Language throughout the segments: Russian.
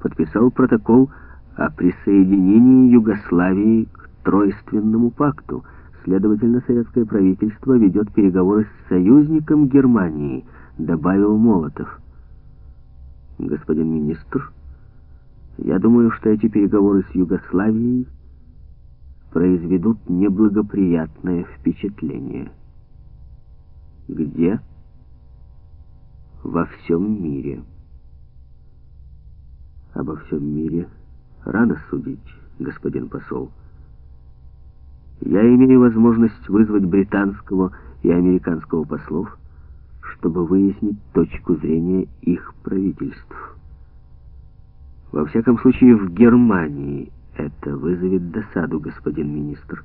подписал протокол о присоединении Югославии к Тройственному пакту. Следовательно, советское правительство ведет переговоры с союзником Германии, добавил Молотов. Господин министр, я думаю, что эти переговоры с Югославией произведут неблагоприятное впечатление. Где? Во всем мире. Обо всем мире рано судить, господин посол. Я имею возможность вызвать британского и американского послов, чтобы выяснить точку зрения их правительств. Во всяком случае, в Германии это вызовет досаду, господин министр.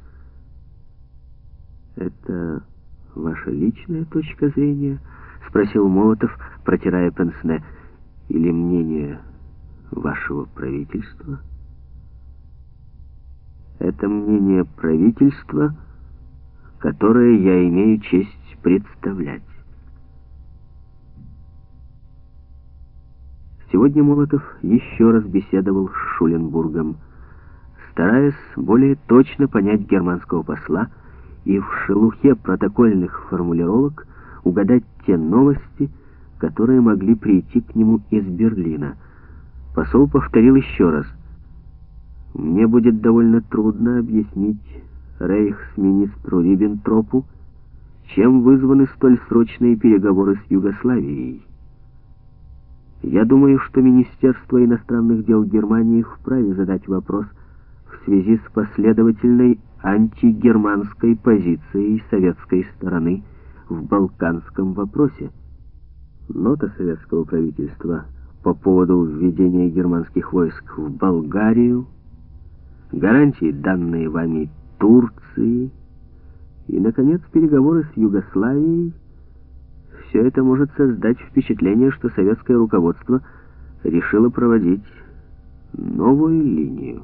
Это ваша личная точка зрения? Спросил Молотов, протирая пенсне. Или мнение вашего правительства? Это мнение правительства, которое я имею честь представлять. Сегодня Молотов еще раз беседовал с Шуленбургом стараясь более точно понять германского посла и в шелухе протокольных формулировок угадать те новости, которые могли прийти к нему из Берлина. Посол повторил еще раз. «Мне будет довольно трудно объяснить рейхсминистру Риббентропу, чем вызваны столь срочные переговоры с Югославией. Я думаю, что Министерство иностранных дел Германии вправе задать вопрос – в связи с последовательной антигерманской позицией советской стороны в балканском вопросе. Нота советского правительства по поводу введения германских войск в Болгарию, гарантии, данные вами Турции, и, наконец, переговоры с Югославией, все это может создать впечатление, что советское руководство решило проводить новую линию.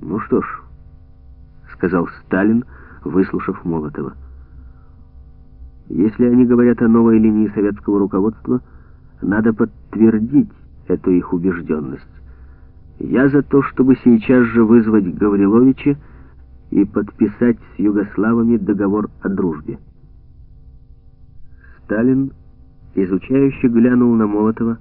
«Ну что ж», — сказал Сталин, выслушав Молотова. «Если они говорят о новой линии советского руководства, надо подтвердить эту их убежденность. Я за то, чтобы сейчас же вызвать Гавриловича и подписать с югославами договор о дружбе». Сталин, изучающе глянул на Молотова,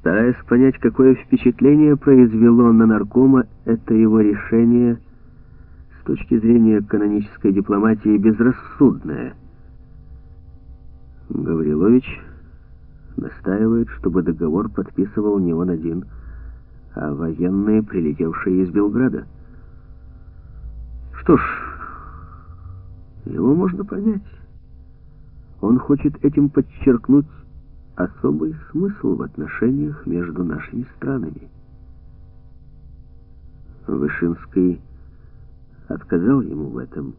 стараясь понять, какое впечатление произвело на наркома это его решение с точки зрения канонической дипломатии безрассудное. Гаврилович настаивает, чтобы договор подписывал не он один, а военные, прилетевшие из Белграда. Что ж, его можно понять. Он хочет этим подчеркнуть особый смысл в отношениях между нашими странами. Вышинский отказал ему в этом.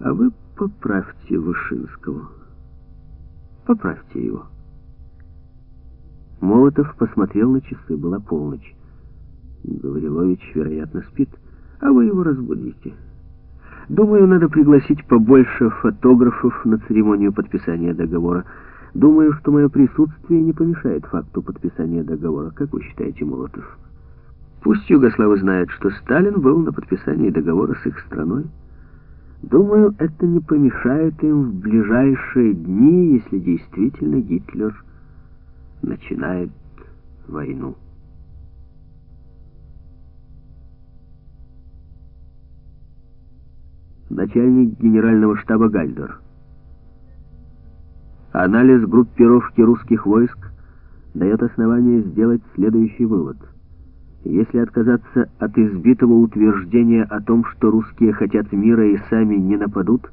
А вы поправьте Вышинского. Поправьте его. Молотов посмотрел на часы, была полночь. Гаврилович, вероятно, спит, а вы его разбудите. Думаю, надо пригласить побольше фотографов на церемонию подписания договора. Думаю, что мое присутствие не помешает факту подписания договора. Как вы считаете, Молотов? Пусть югославы знают, что Сталин был на подписании договора с их страной. Думаю, это не помешает им в ближайшие дни, если действительно Гитлер начинает войну. Начальник генерального штаба Гальдер. Анализ группировки русских войск дает основание сделать следующий вывод. Если отказаться от избитого утверждения о том, что русские хотят мира и сами не нападут,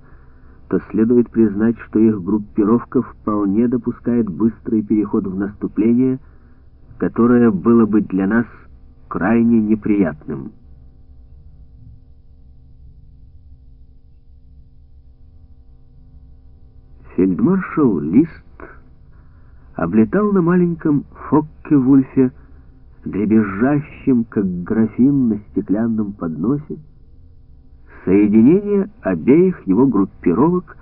то следует признать, что их группировка вполне допускает быстрый переход в наступление, которое было бы для нас крайне неприятным. Фельдмаршал Лист облетал на маленьком Фокке-Вульфе, дребезжащем, как графин на стеклянном подносе, соединение обеих его группировок